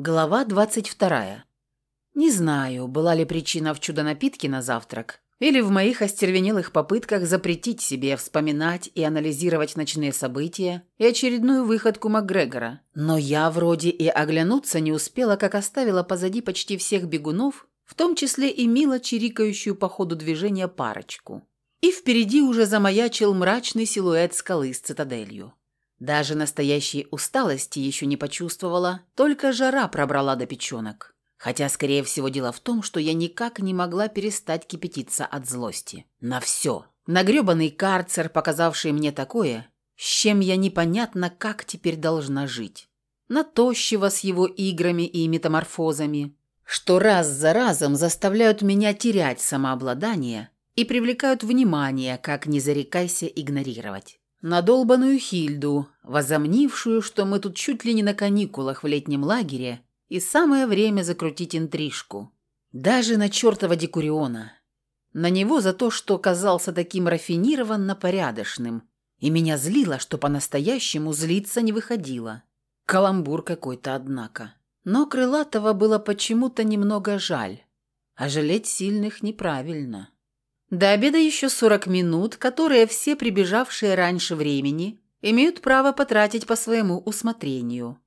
Глава 22. Не знаю, была ли причина в чудо-напитке на завтрак, или в моих остервенелых попытках запретить себе вспоминать и анализировать ночные события и очередную выходку МакГрегора. Но я вроде и оглянуться не успела, как оставила позади почти всех бегунов, в том числе и мило чирикающую по ходу движения парочку. И впереди уже замаячил мрачный силуэт скалы с цитаделью. Даже настоящей усталости еще не почувствовала, только жара пробрала до печенок. Хотя, скорее всего, дело в том, что я никак не могла перестать кипятиться от злости. На все. На гребаный карцер, показавший мне такое, с чем я непонятно как теперь должна жить. На тощего с его играми и метаморфозами, что раз за разом заставляют меня терять самообладание и привлекают внимание, как не зарекайся игнорировать на долбаную Хильду, возомнившую, что мы тут чуть ли не на каникулах в летнем лагере, и самое время закрутить интрижку. Даже на чертова Декуриона. На него за то, что казался таким рафинированно порядочным, и меня злило, что по-настоящему злиться не выходило. Каламбур какой-то, однако. Но Крылатого было почему-то немного жаль. А жалеть сильных неправильно. До обеда еще 40 минут, которые все прибежавшие раньше времени имеют право потратить по своему усмотрению.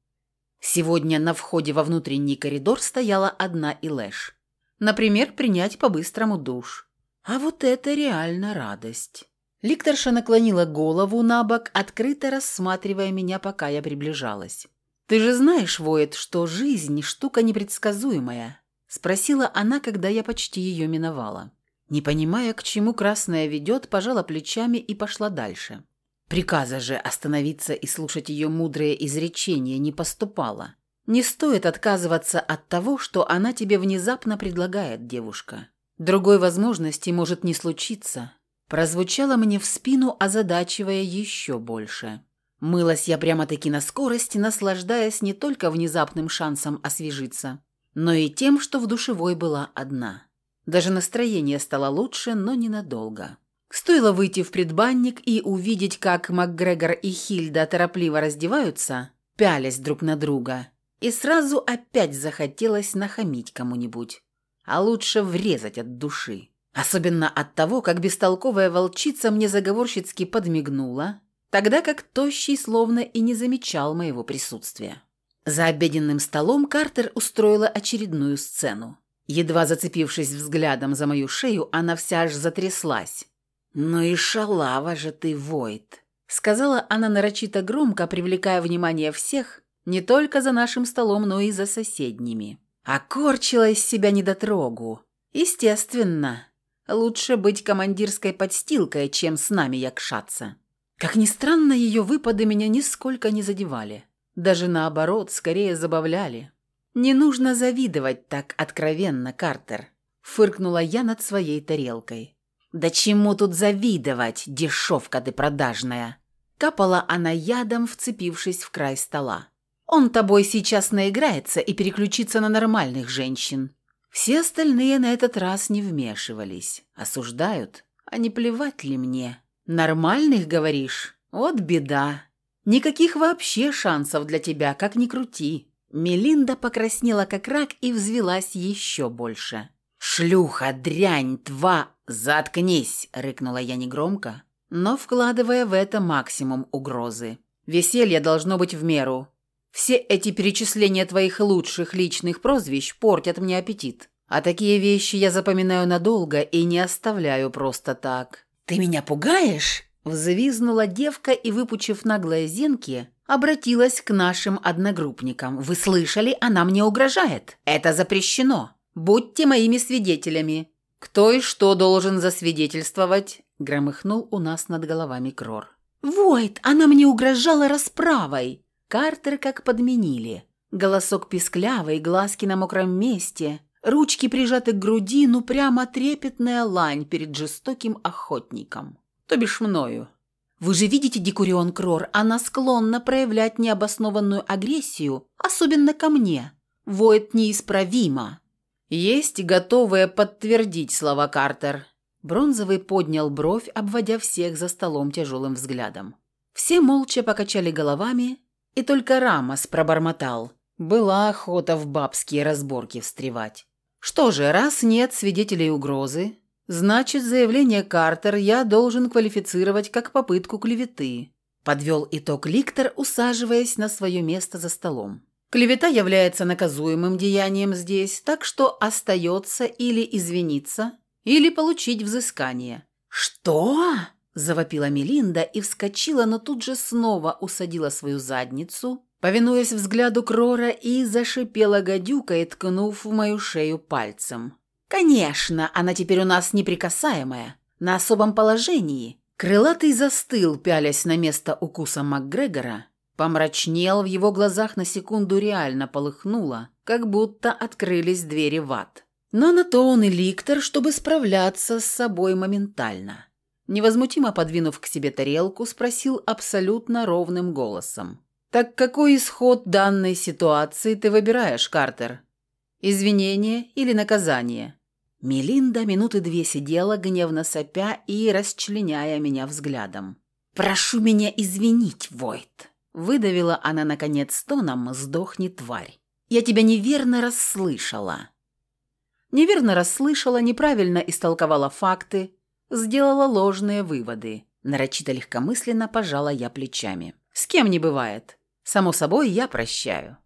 Сегодня на входе во внутренний коридор стояла одна Илэш. Например, принять по-быстрому душ. А вот это реально радость. Ликторша наклонила голову на бок, открыто рассматривая меня, пока я приближалась. «Ты же знаешь, Воет, что жизнь – штука непредсказуемая?» – спросила она, когда я почти ее миновала. Не понимая, к чему красная ведет, пожала плечами и пошла дальше. Приказа же остановиться и слушать ее мудрые изречения не поступало. Не стоит отказываться от того, что она тебе внезапно предлагает, девушка. Другой возможности может не случиться. Прозвучало мне в спину, озадачивая еще больше. Мылась я прямо-таки на скорости, наслаждаясь не только внезапным шансом освежиться, но и тем, что в душевой была одна. Даже настроение стало лучше, но ненадолго. Стоило выйти в предбанник и увидеть, как МакГрегор и Хильда торопливо раздеваются, пялясь друг на друга, и сразу опять захотелось нахамить кому-нибудь, а лучше врезать от души. Особенно от того, как бестолковая волчица мне заговорщицки подмигнула, тогда как тощий словно и не замечал моего присутствия. За обеденным столом Картер устроила очередную сцену. Едва зацепившись взглядом за мою шею, она вся аж затряслась. «Ну и шалава же ты, Войт!» Сказала она нарочито громко, привлекая внимание всех, не только за нашим столом, но и за соседними. Окорчила из себя недотрогу. Естественно. Лучше быть командирской подстилкой, чем с нами якшаться. Как ни странно, ее выпады меня нисколько не задевали. Даже наоборот, скорее забавляли. «Не нужно завидовать так откровенно, Картер», — фыркнула я над своей тарелкой. «Да чему тут завидовать, дешевка ты продажная?» Капала она ядом, вцепившись в край стола. «Он тобой сейчас наиграется и переключится на нормальных женщин». Все остальные на этот раз не вмешивались. Осуждают. А не плевать ли мне? Нормальных, говоришь? Вот беда. Никаких вообще шансов для тебя, как ни крути. Мелинда покраснела как рак и взвелась еще больше. «Шлюха, дрянь, тва! Заткнись!» – рыкнула я негромко, но вкладывая в это максимум угрозы. «Веселье должно быть в меру. Все эти перечисления твоих лучших личных прозвищ портят мне аппетит. А такие вещи я запоминаю надолго и не оставляю просто так». «Ты меня пугаешь?» – взвизнула девка и, выпучив наглые зенки, обратилась к нашим одногруппникам. «Вы слышали? Она мне угрожает. Это запрещено. Будьте моими свидетелями». «Кто и что должен засвидетельствовать?» – громыхнул у нас над головами Крор. «Войт, она мне угрожала расправой!» Картер как подменили. Голосок писклявый, глазки на мокром месте, ручки прижаты к груди, ну прямо трепетная лань перед жестоким охотником. То бишь мною. Вы же видите, Декурион Крор, она склонна проявлять необоснованную агрессию, особенно ко мне. Воет неисправимо. Есть готовые подтвердить слова Картер. Бронзовый поднял бровь, обводя всех за столом тяжелым взглядом. Все молча покачали головами, и только Рамос пробормотал. Была охота в бабские разборки встревать. Что же, раз нет свидетелей угрозы, значит, заявление Картер я должен квалифицировать как попытку клеветы. Подвел итог Ликтор, усаживаясь на свое место за столом. Клевета является наказуемым деянием здесь, так что остается или извиниться, или получить взыскание. «Что?» – завопила Мелинда и вскочила, но тут же снова усадила свою задницу, повинуясь взгляду Крора, и зашипела гадюкой, ткнув в мою шею пальцем. «Конечно, она теперь у нас неприкасаемая, на особом положении». Крылатый застыл, пялясь на место укуса МакГрегора, Помрачнел, в его глазах на секунду реально полыхнуло, как будто открылись двери в ад. Но на то он и ликтор, чтобы справляться с собой моментально. Невозмутимо подвинув к себе тарелку, спросил абсолютно ровным голосом. «Так какой исход данной ситуации ты выбираешь, Картер? Извинение или наказание?» Мелинда минуты две сидела, гневно сопя и расчленяя меня взглядом. «Прошу меня извинить, Войт», Выдавила она, наконец, тоном «Сдохни, тварь». «Я тебя неверно расслышала». Неверно расслышала, неправильно истолковала факты, сделала ложные выводы. Нарочито легкомысленно пожала я плечами. «С кем не бывает. Само собой, я прощаю».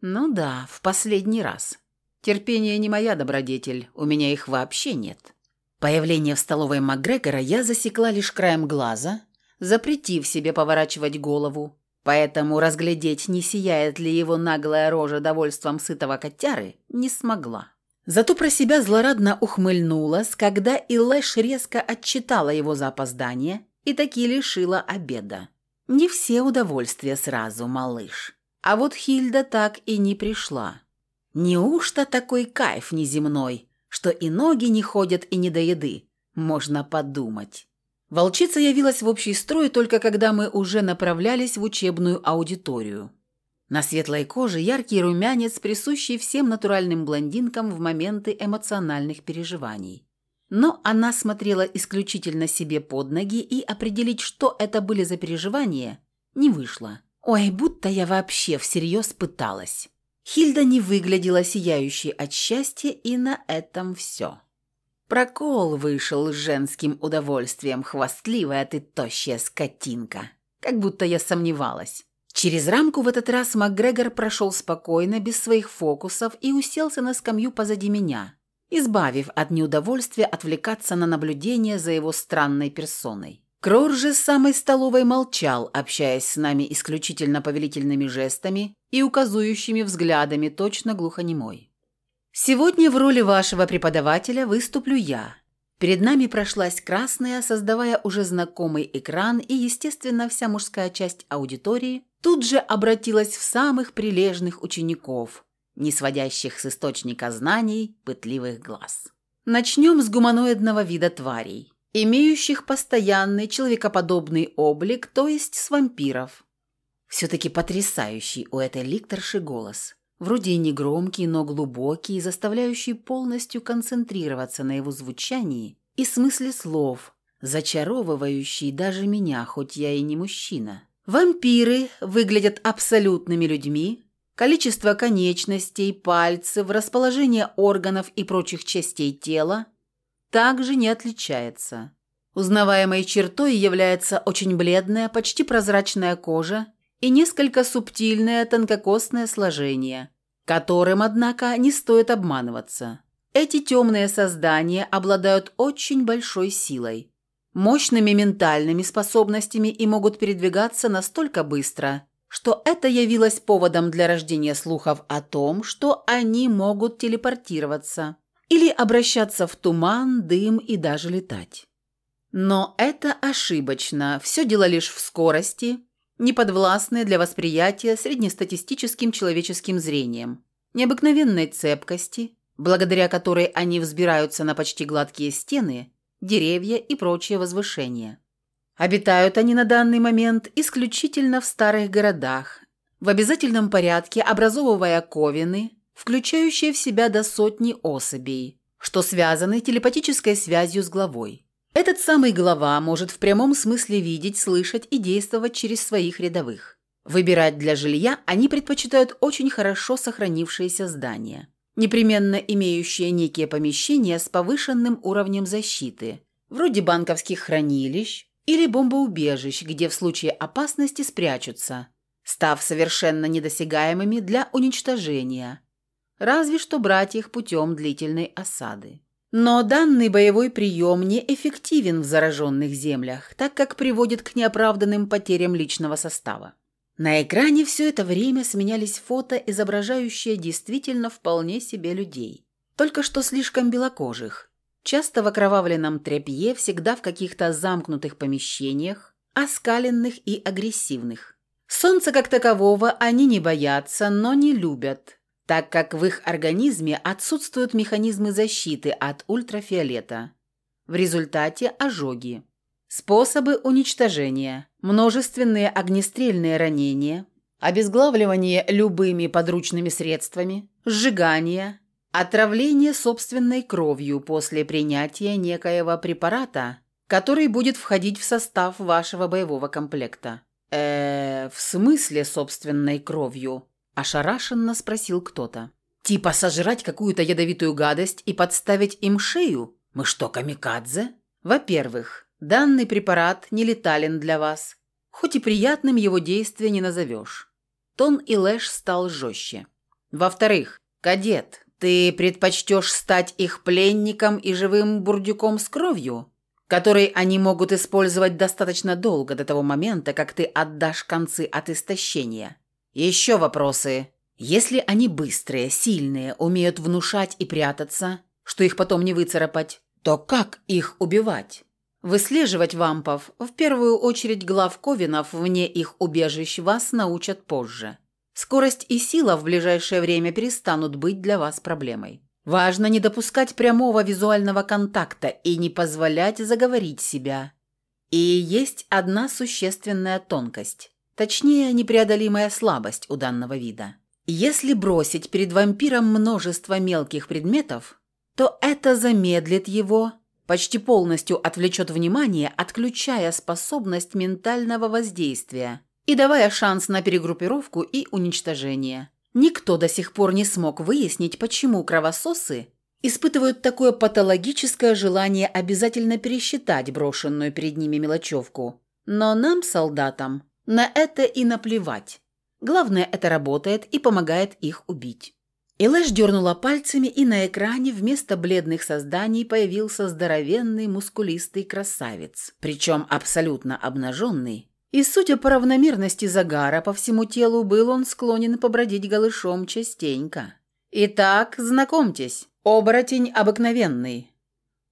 «Ну да, в последний раз. Терпение не моя добродетель, у меня их вообще нет». Появление в столовой Макгрегора я засекла лишь краем глаза, запретив себе поворачивать голову, Поэтому разглядеть, не сияет ли его наглая рожа довольством сытого котяры, не смогла. Зато про себя злорадно ухмыльнулась, когда Илэш резко отчитала его за опоздание и таки лишила обеда. Не все удовольствия сразу, малыш. А вот Хильда так и не пришла. Неужто такой кайф неземной, что и ноги не ходят и не до еды? Можно подумать. Волчица явилась в общий строй только когда мы уже направлялись в учебную аудиторию. На светлой коже яркий румянец, присущий всем натуральным блондинкам в моменты эмоциональных переживаний. Но она смотрела исключительно себе под ноги, и определить, что это были за переживания, не вышло. Ой, будто я вообще всерьез пыталась. Хильда не выглядела сияющей от счастья, и на этом все. Прокол вышел с женским удовольствием, хвастливая ты тощая скотинка. Как будто я сомневалась. Через рамку в этот раз МакГрегор прошел спокойно, без своих фокусов, и уселся на скамью позади меня, избавив от неудовольствия отвлекаться на наблюдение за его странной персоной. Крор же с самой столовой молчал, общаясь с нами исключительно повелительными жестами и указующими взглядами, точно глухонемой. Сегодня в роли вашего преподавателя выступлю я. Перед нами прошлась красная, создавая уже знакомый экран, и, естественно, вся мужская часть аудитории тут же обратилась в самых прилежных учеников, не сводящих с источника знаний пытливых глаз. Начнем с гуманоидного вида тварей, имеющих постоянный человекоподобный облик, то есть с вампиров. Все-таки потрясающий у этой ликторши голос – вроде и негромкий, но глубокий, заставляющий полностью концентрироваться на его звучании и смысле слов, зачаровывающий даже меня, хоть я и не мужчина. Вампиры выглядят абсолютными людьми, количество конечностей, пальцев, расположение органов и прочих частей тела также не отличается. Узнаваемой чертой является очень бледная, почти прозрачная кожа и несколько субтильное тонкокостное сложение, которым, однако, не стоит обманываться. Эти темные создания обладают очень большой силой, мощными ментальными способностями и могут передвигаться настолько быстро, что это явилось поводом для рождения слухов о том, что они могут телепортироваться или обращаться в туман, дым и даже летать. Но это ошибочно, все дело лишь в скорости – неподвластные для восприятия среднестатистическим человеческим зрением, необыкновенной цепкости, благодаря которой они взбираются на почти гладкие стены, деревья и прочие возвышения. Обитают они на данный момент исключительно в старых городах, в обязательном порядке образовывая ковины, включающие в себя до сотни особей, что связаны телепатической связью с главой. Этот самый глава может в прямом смысле видеть, слышать и действовать через своих рядовых. Выбирать для жилья они предпочитают очень хорошо сохранившиеся здания, непременно имеющие некие помещения с повышенным уровнем защиты, вроде банковских хранилищ или бомбоубежищ, где в случае опасности спрячутся, став совершенно недосягаемыми для уничтожения, разве что брать их путем длительной осады. Но данный боевой прием неэффективен в зараженных землях, так как приводит к неоправданным потерям личного состава. На экране все это время сменялись фото, изображающие действительно вполне себе людей. Только что слишком белокожих. Часто в окровавленном тряпье, всегда в каких-то замкнутых помещениях, оскаленных и агрессивных. Солнца как такового они не боятся, но не любят – так как в их организме отсутствуют механизмы защиты от ультрафиолета. В результате ожоги. Способы уничтожения. Множественные огнестрельные ранения, обезглавливание любыми подручными средствами, сжигание, отравление собственной кровью после принятия некоего препарата, который будет входить в состав вашего боевого комплекта. Э, в смысле собственной кровью? Ошарашенно спросил кто-то. «Типа сожрать какую-то ядовитую гадость и подставить им шею? Мы что, камикадзе?» «Во-первых, данный препарат не летален для вас, хоть и приятным его действие не назовешь». Тон и Лэш стал жестче. «Во-вторых, кадет, ты предпочтешь стать их пленником и живым бурдюком с кровью, который они могут использовать достаточно долго до того момента, как ты отдашь концы от истощения?» «Еще вопросы. Если они быстрые, сильные, умеют внушать и прятаться, что их потом не выцарапать, то как их убивать?» Выслеживать вампов, в первую очередь глав Ковинов вне их убежищ, вас научат позже. Скорость и сила в ближайшее время перестанут быть для вас проблемой. Важно не допускать прямого визуального контакта и не позволять заговорить себя. И есть одна существенная тонкость. Точнее, непреодолимая слабость у данного вида. Если бросить перед вампиром множество мелких предметов, то это замедлит его, почти полностью отвлечет внимание, отключая способность ментального воздействия и давая шанс на перегруппировку и уничтожение. Никто до сих пор не смог выяснить, почему кровососы испытывают такое патологическое желание обязательно пересчитать брошенную перед ними мелочевку. Но нам, солдатам, на это и наплевать. Главное, это работает и помогает их убить. Илэш дернула пальцами, и на экране вместо бледных созданий появился здоровенный мускулистый красавец, причем абсолютно обнаженный. И, судя по равномерности загара по всему телу, был он склонен побродить голышом частенько. Итак, знакомьтесь, оборотень обыкновенный.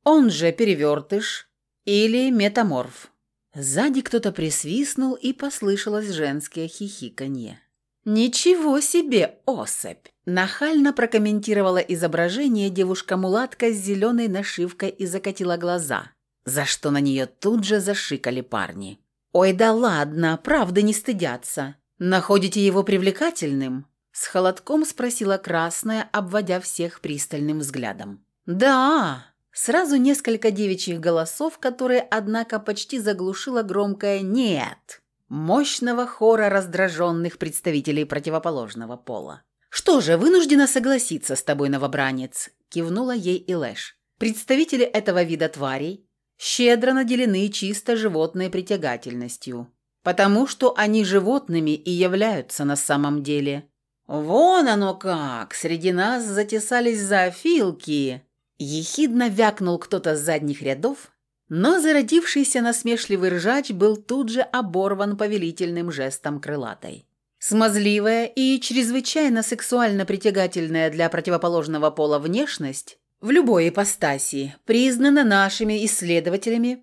Он же перевертыш или метаморф. Сзади кто-то присвистнул, и послышалось женское хихиканье. «Ничего себе, особь!» Нахально прокомментировала изображение девушка-мулатка с зеленой нашивкой и закатила глаза, за что на нее тут же зашикали парни. «Ой, да ладно, правда не стыдятся. Находите его привлекательным?» С холодком спросила Красная, обводя всех пристальным взглядом. «Да!» Сразу несколько девичьих голосов, которые, однако, почти заглушило громкое «нет» мощного хора раздраженных представителей противоположного пола. «Что же, вынуждена согласиться с тобой, новобранец», – кивнула ей Илэш. «Представители этого вида тварей щедро наделены чисто животной притягательностью, потому что они животными и являются на самом деле. Вон оно как! Среди нас затесались зоофилки!» Ехидно вякнул кто-то с задних рядов, но зародившийся насмешливый ржач был тут же оборван повелительным жестом крылатой. Смазливая и чрезвычайно сексуально притягательная для противоположного пола внешность в любой ипостаси признана нашими исследователями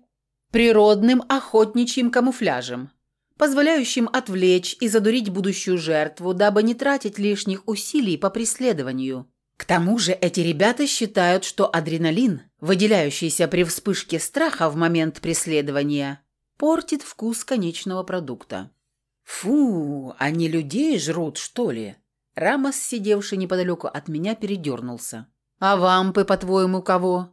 природным охотничьим камуфляжем, позволяющим отвлечь и задурить будущую жертву, дабы не тратить лишних усилий по преследованию – к тому же эти ребята считают, что адреналин, выделяющийся при вспышке страха в момент преследования, портит вкус конечного продукта. «Фу, они людей жрут, что ли?» Рамос, сидевший неподалеку от меня, передернулся. «А вампы, по-твоему, кого?»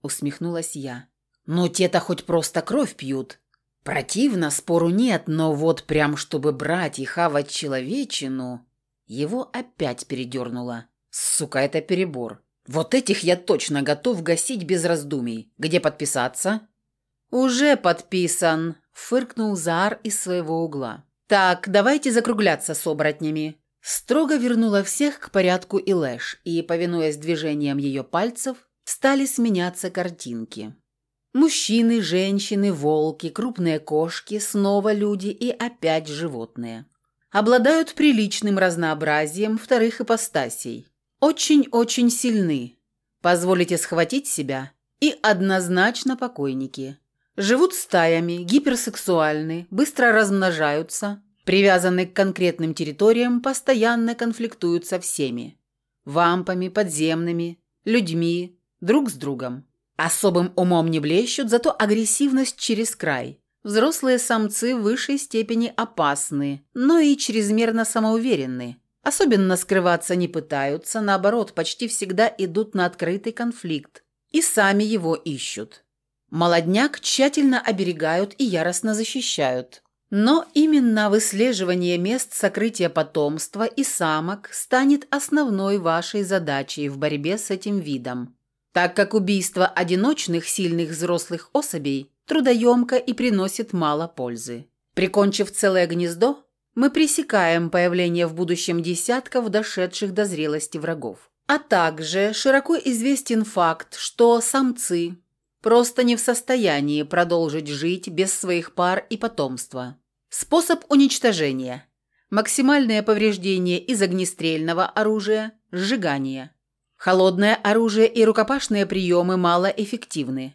Усмехнулась я. «Ну, те-то хоть просто кровь пьют. Противно, спору нет, но вот прям чтобы брать и хавать человечину, его опять передернуло. Сука, это перебор. Вот этих я точно готов гасить без раздумий. Где подписаться? Уже подписан, фыркнул Заар из своего угла. Так, давайте закругляться с оборотнями. Строго вернула всех к порядку и Лэш, и, повинуясь движениям ее пальцев, стали сменяться картинки. Мужчины, женщины, волки, крупные кошки, снова люди и опять животные. Обладают приличным разнообразием вторых ипостасей. Очень-очень сильны. Позволите схватить себя и однозначно покойники. Живут стаями, гиперсексуальны, быстро размножаются, привязаны к конкретным территориям, постоянно конфликтуют со всеми. Вампами, подземными, людьми, друг с другом. Особым умом не блещут, зато агрессивность через край. Взрослые самцы в высшей степени опасны, но и чрезмерно самоуверенны. Особенно скрываться не пытаются, наоборот, почти всегда идут на открытый конфликт и сами его ищут. Молодняк тщательно оберегают и яростно защищают. Но именно выслеживание мест сокрытия потомства и самок станет основной вашей задачей в борьбе с этим видом, так как убийство одиночных сильных взрослых особей трудоемко и приносит мало пользы. Прикончив целое гнездо, мы пресекаем появление в будущем десятков дошедших до зрелости врагов. А также широко известен факт, что самцы просто не в состоянии продолжить жить без своих пар и потомства. Способ уничтожения. Максимальное повреждение из огнестрельного оружия, сжигание. Холодное оружие и рукопашные приемы малоэффективны.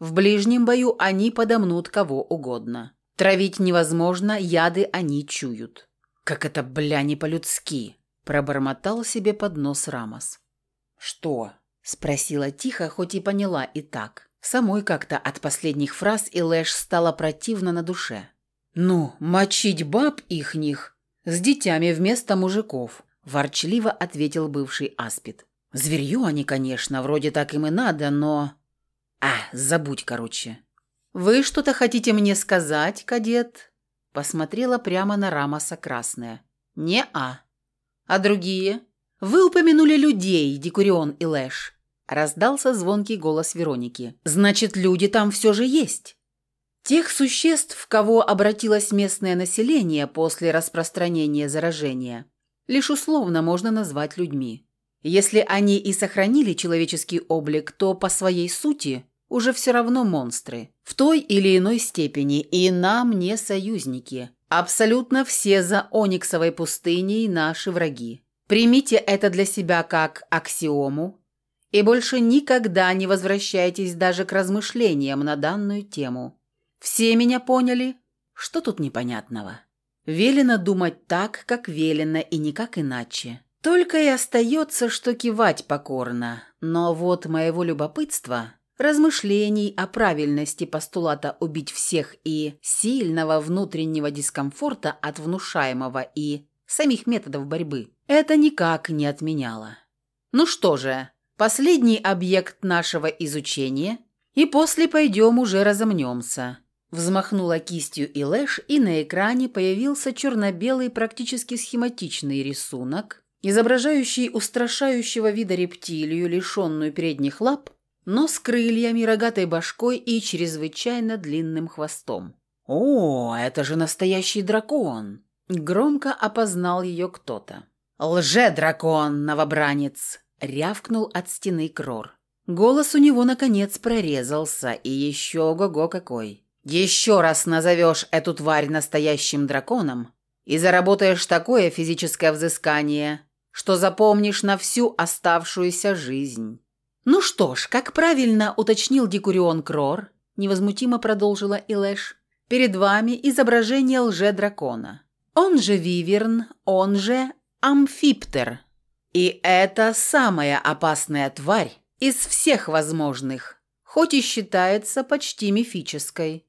В ближнем бою они подомнут кого угодно. Травить невозможно, яды они чуют. «Как это, бля, не по-людски!» – пробормотал себе под нос Рамос. «Что?» – спросила тихо, хоть и поняла и так. Самой как-то от последних фраз и Лэш стало противно на душе. «Ну, мочить баб ихних с детьми вместо мужиков», – ворчливо ответил бывший аспид. «Зверью они, конечно, вроде так им и надо, но...» «А, забудь, короче». «Вы что-то хотите мне сказать, кадет?» Посмотрела прямо на Рамоса красная. «Не-а». «А другие?» «Вы упомянули людей, Декурион и Лэш. Раздался звонкий голос Вероники. «Значит, люди там все же есть». Тех существ, в кого обратилось местное население после распространения заражения, лишь условно можно назвать людьми. Если они и сохранили человеческий облик, то по своей сути уже все равно монстры. В той или иной степени и нам не союзники. Абсолютно все за Ониксовой пустыней наши враги. Примите это для себя как аксиому и больше никогда не возвращайтесь даже к размышлениям на данную тему. Все меня поняли? Что тут непонятного? Велено думать так, как велено, и никак иначе. Только и остается, что кивать покорно. Но вот моего любопытства, размышлений о правильности постулата убить всех и сильного внутреннего дискомфорта от внушаемого и самих методов борьбы, это никак не отменяло. Ну что же, Последний объект нашего изучения, и после пойдем уже разомнемся». Взмахнула кистью и Лэш, и на экране появился черно-белый практически схематичный рисунок, изображающий устрашающего вида рептилию, лишенную передних лап, но с крыльями, рогатой башкой и чрезвычайно длинным хвостом. «О, это же настоящий дракон!» Громко опознал ее кто-то. «Лже-дракон, новобранец!» рявкнул от стены Крор. Голос у него, наконец, прорезался, и еще ого-го какой. «Еще раз назовешь эту тварь настоящим драконом и заработаешь такое физическое взыскание, что запомнишь на всю оставшуюся жизнь». «Ну что ж, как правильно уточнил Декурион Крор», невозмутимо продолжила Илэш, «перед вами изображение лже-дракона. Он же Виверн, он же Амфиптер, и это самая опасная тварь из всех возможных, хоть и считается почти мифической.